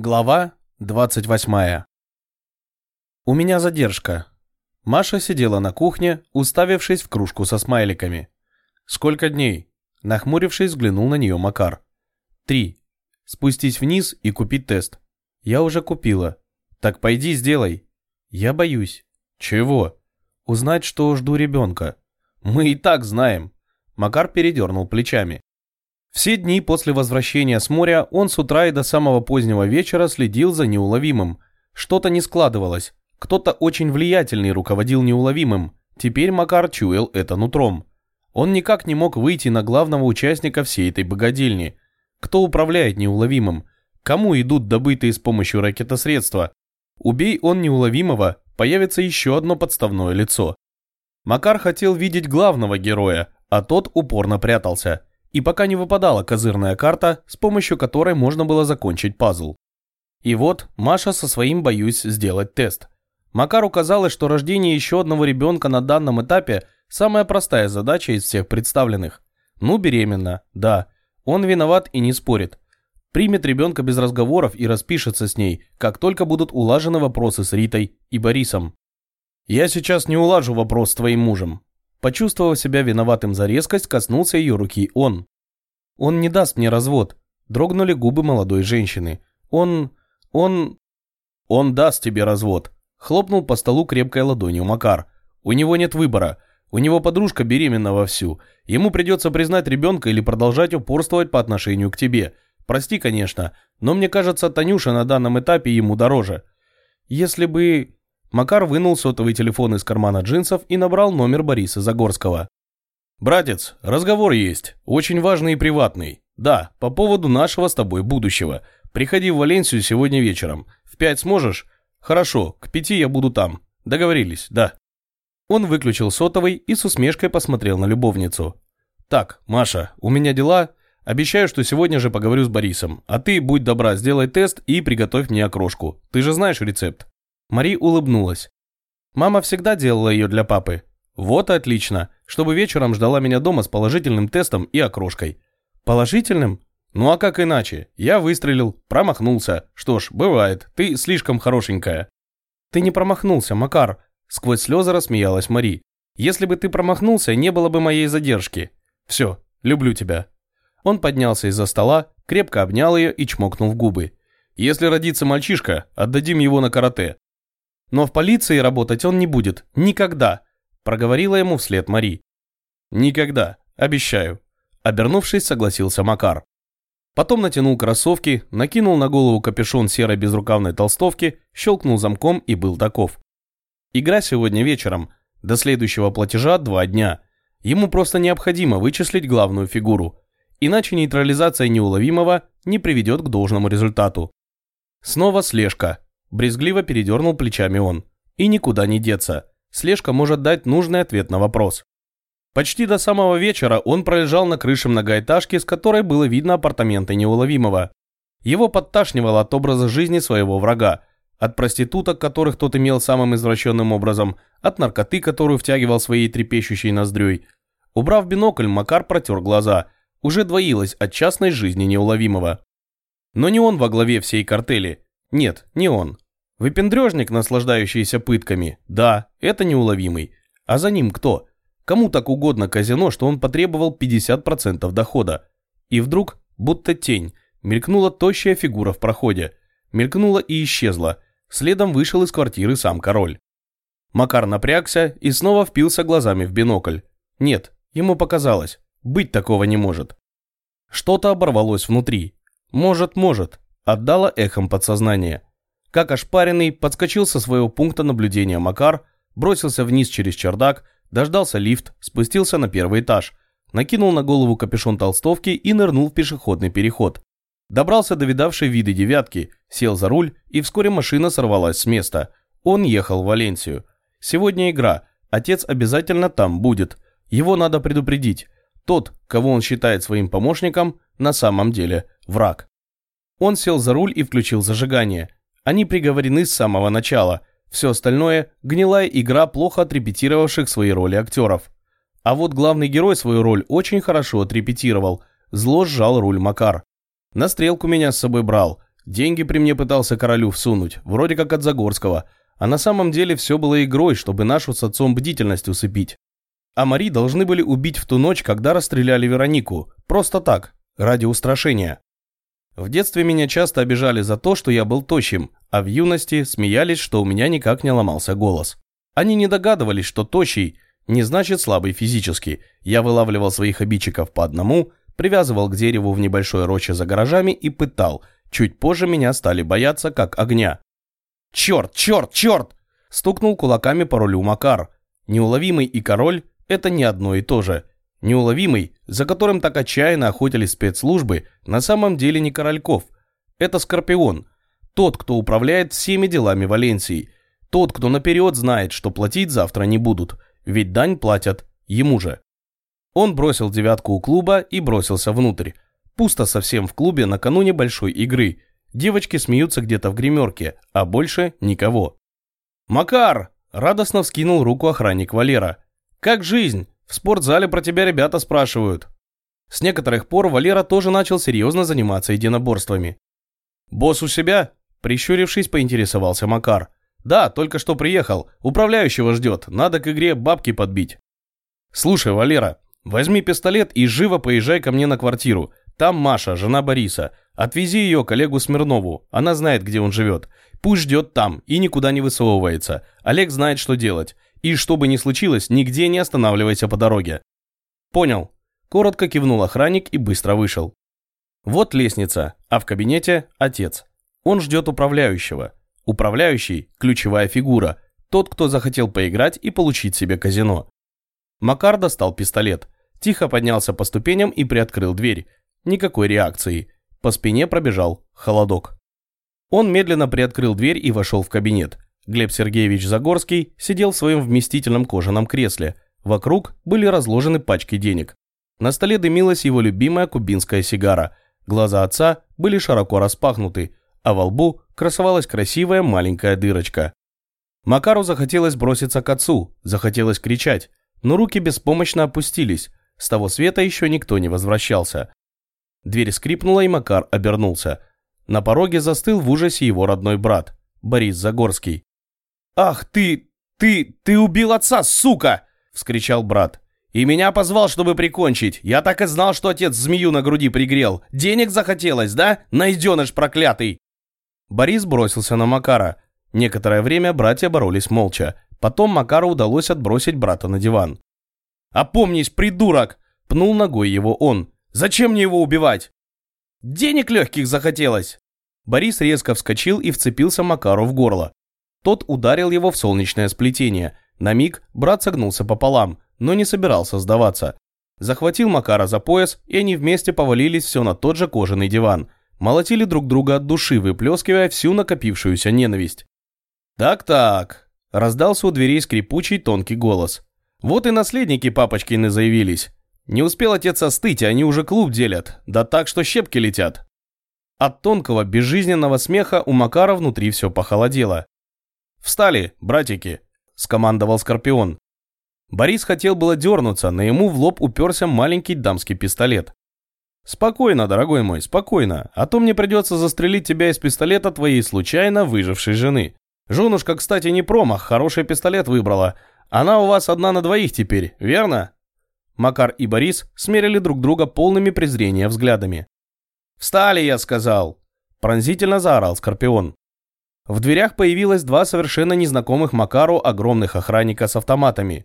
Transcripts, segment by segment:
Глава 28. У меня задержка. Маша сидела на кухне, уставившись в кружку со смайликами. «Сколько дней?» Нахмурившись, взглянул на нее Макар. «Три. Спустись вниз и купить тест». «Я уже купила». «Так пойди сделай». «Я боюсь». «Чего?» «Узнать, что жду ребенка». «Мы и так знаем». Макар передернул плечами. Все дни после возвращения с моря он с утра и до самого позднего вечера следил за неуловимым. Что-то не складывалось. Кто-то очень влиятельный руководил неуловимым. Теперь Макар чуял это нутром. Он никак не мог выйти на главного участника всей этой богадельни. Кто управляет неуловимым? Кому идут добытые с помощью ракетосредства? Убей он неуловимого, появится еще одно подставное лицо. Макар хотел видеть главного героя, а тот упорно прятался – и пока не выпадала козырная карта, с помощью которой можно было закончить пазл. И вот Маша со своим «боюсь сделать тест». Макару казалось, что рождение еще одного ребенка на данном этапе – самая простая задача из всех представленных. Ну, беременна, да. Он виноват и не спорит. Примет ребенка без разговоров и распишется с ней, как только будут улажены вопросы с Ритой и Борисом. «Я сейчас не улажу вопрос с твоим мужем. Почувствовав себя виноватым за резкость, коснулся ее руки он. «Он не даст мне развод», – дрогнули губы молодой женщины. «Он... он...» «Он даст тебе развод», – хлопнул по столу крепкой ладонью Макар. «У него нет выбора. У него подружка беременна вовсю. Ему придется признать ребенка или продолжать упорствовать по отношению к тебе. Прости, конечно, но мне кажется, Танюша на данном этапе ему дороже. Если бы... Макар вынул сотовый телефон из кармана джинсов и набрал номер Бориса Загорского. «Братец, разговор есть, очень важный и приватный. Да, по поводу нашего с тобой будущего. Приходи в Валенсию сегодня вечером. В пять сможешь? Хорошо, к пяти я буду там. Договорились, да». Он выключил сотовый и с усмешкой посмотрел на любовницу. «Так, Маша, у меня дела. Обещаю, что сегодня же поговорю с Борисом. А ты, будь добра, сделай тест и приготовь мне окрошку. Ты же знаешь рецепт». Мари улыбнулась. Мама всегда делала ее для папы. Вот отлично, чтобы вечером ждала меня дома с положительным тестом и окрошкой. Положительным? Ну а как иначе? Я выстрелил, промахнулся. Что ж, бывает, ты слишком хорошенькая. Ты не промахнулся, Макар. Сквозь слезы рассмеялась Мари. Если бы ты промахнулся, не было бы моей задержки. Все, люблю тебя. Он поднялся из-за стола, крепко обнял ее и чмокнул в губы. Если родится мальчишка, отдадим его на карате. Но в полиции работать он не будет. Никогда!» Проговорила ему вслед Мари. «Никогда. Обещаю». Обернувшись, согласился Макар. Потом натянул кроссовки, накинул на голову капюшон серой безрукавной толстовки, щелкнул замком и был таков. Игра сегодня вечером. До следующего платежа два дня. Ему просто необходимо вычислить главную фигуру. Иначе нейтрализация неуловимого не приведет к должному результату. Снова слежка. Брезгливо передернул плечами он. И никуда не деться. Слежка может дать нужный ответ на вопрос. Почти до самого вечера он пролежал на крыше многоэтажки, с которой было видно апартаменты неуловимого. Его подташнивало от образа жизни своего врага, от проституток, которых тот имел самым извращенным образом, от наркоты, которую втягивал своей трепещущей ноздрёй. Убрав бинокль, Макар протер глаза. Уже двоилось от частной жизни неуловимого. Но не он во главе всей картели. Нет, не он. Выпендрежник, наслаждающийся пытками, да, это неуловимый. А за ним кто? Кому так угодно казино, что он потребовал 50% дохода? И вдруг, будто тень, мелькнула тощая фигура в проходе. Мелькнула и исчезла. Следом вышел из квартиры сам король. Макар напрягся и снова впился глазами в бинокль. Нет, ему показалось. Быть такого не может. Что-то оборвалось внутри. Может, может отдало эхом подсознание. Как ошпаренный, подскочил со своего пункта наблюдения Макар, бросился вниз через чердак, дождался лифт, спустился на первый этаж, накинул на голову капюшон толстовки и нырнул в пешеходный переход. Добрался до видавшей виды девятки, сел за руль, и вскоре машина сорвалась с места. Он ехал в Валенсию. Сегодня игра, отец обязательно там будет. Его надо предупредить. Тот, кого он считает своим помощником, на самом деле враг. Он сел за руль и включил зажигание. Они приговорены с самого начала. Все остальное – гнилая игра плохо отрепетировавших свои роли актеров. А вот главный герой свою роль очень хорошо отрепетировал. Зло сжал руль Макар. На стрелку меня с собой брал. Деньги при мне пытался королю всунуть, вроде как от Загорского, а на самом деле все было игрой, чтобы нашу с отцом бдительность усыпить. А Мари должны были убить в ту ночь, когда расстреляли Веронику. Просто так, ради устрашения. В детстве меня часто обижали за то, что я был тощим, а в юности смеялись, что у меня никак не ломался голос. Они не догадывались, что тощий не значит слабый физически. Я вылавливал своих обидчиков по одному, привязывал к дереву в небольшой роще за гаражами и пытал. Чуть позже меня стали бояться, как огня. «Черт, черт, черт!» Стукнул кулаками по рулю Макар. Неуловимый и король – это не одно и то же. Неуловимый, за которым так отчаянно охотились спецслужбы, на самом деле не Корольков. Это Скорпион. Тот, кто управляет всеми делами Валенсии. Тот, кто наперед знает, что платить завтра не будут. Ведь дань платят ему же. Он бросил девятку у клуба и бросился внутрь. Пусто совсем в клубе накануне большой игры. Девочки смеются где-то в гримерке, а больше никого. «Макар!» – радостно вскинул руку охранник Валера. «Как жизнь? В спортзале про тебя ребята спрашивают». С некоторых пор Валера тоже начал серьезно заниматься единоборствами. «Босс у себя?» – прищурившись, поинтересовался Макар. «Да, только что приехал. Управляющего ждет. Надо к игре бабки подбить». «Слушай, Валера, возьми пистолет и живо поезжай ко мне на квартиру. Там Маша, жена Бориса. Отвези ее коллегу Смирнову. Она знает, где он живет. Пусть ждет там и никуда не высовывается. Олег знает, что делать. И что бы ни случилось, нигде не останавливайся по дороге». «Понял». Коротко кивнул охранник и быстро вышел. Вот лестница, а в кабинете отец. Он ждет управляющего. Управляющий – ключевая фигура. Тот, кто захотел поиграть и получить себе казино. Макар достал пистолет. Тихо поднялся по ступеням и приоткрыл дверь. Никакой реакции. По спине пробежал холодок. Он медленно приоткрыл дверь и вошел в кабинет. Глеб Сергеевич Загорский сидел в своем вместительном кожаном кресле. Вокруг были разложены пачки денег. На столе дымилась его любимая кубинская сигара. Глаза отца были широко распахнуты, а во лбу красовалась красивая маленькая дырочка. Макару захотелось броситься к отцу, захотелось кричать, но руки беспомощно опустились. С того света еще никто не возвращался. Дверь скрипнула, и Макар обернулся. На пороге застыл в ужасе его родной брат, Борис Загорский. «Ах ты, ты, ты убил отца, сука!» – вскричал брат. «И меня позвал, чтобы прикончить. Я так и знал, что отец змею на груди пригрел. Денег захотелось, да? Найденыш проклятый!» Борис бросился на Макара. Некоторое время братья боролись молча. Потом Макару удалось отбросить брата на диван. «Опомнись, придурок!» – пнул ногой его он. Зачем мне его убивать? Денег легких захотелось. Борис резко вскочил и вцепился Макару в горло. Тот ударил его в солнечное сплетение. На миг брат согнулся пополам, но не собирался сдаваться. Захватил Макара за пояс, и они вместе повалились все на тот же кожаный диван. Молотили друг друга от души, выплескивая всю накопившуюся ненависть. «Так-так», – раздался у дверей скрипучий тонкий голос. «Вот и наследники папочкины заявились. Не успел отец остыть, они уже клуб делят, да так, что щепки летят. От тонкого, безжизненного смеха у Макара внутри все похолодело. «Встали, братики!» – скомандовал Скорпион. Борис хотел было дернуться, но ему в лоб уперся маленький дамский пистолет. «Спокойно, дорогой мой, спокойно, а то мне придется застрелить тебя из пистолета твоей случайно выжившей жены. Женушка, кстати, не промах, хороший пистолет выбрала. Она у вас одна на двоих теперь, верно?» Макар и Борис смерили друг друга полными презрения взглядами. «Встали, я сказал!» – пронзительно заорал Скорпион. В дверях появилось два совершенно незнакомых Макару огромных охранника с автоматами.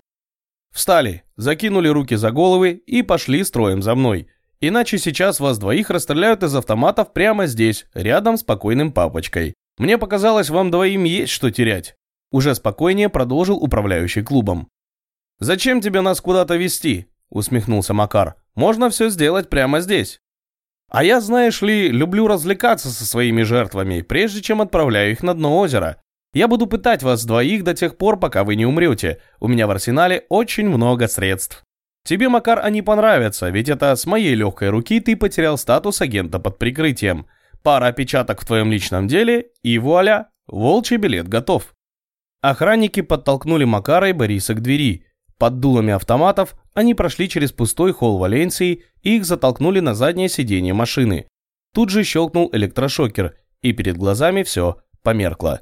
Встали, закинули руки за головы и пошли строем за мной. Иначе сейчас вас двоих расстреляют из автоматов прямо здесь, рядом с покойным папочкой. Мне показалось, вам двоим есть что терять. Уже спокойнее продолжил управляющий клубом. «Зачем тебе нас куда-то вести? усмехнулся Макар. «Можно все сделать прямо здесь». «А я, знаешь ли, люблю развлекаться со своими жертвами, прежде чем отправляю их на дно озера. Я буду пытать вас двоих до тех пор, пока вы не умрете. У меня в арсенале очень много средств». Тебе, Макар, они понравятся, ведь это с моей легкой руки ты потерял статус агента под прикрытием. Пара опечаток в твоем личном деле, и вуаля, волчий билет готов. Охранники подтолкнули Макара и Бориса к двери. Под дулами автоматов они прошли через пустой холл Валенсии и их затолкнули на заднее сиденье машины. Тут же щелкнул электрошокер, и перед глазами все померкло.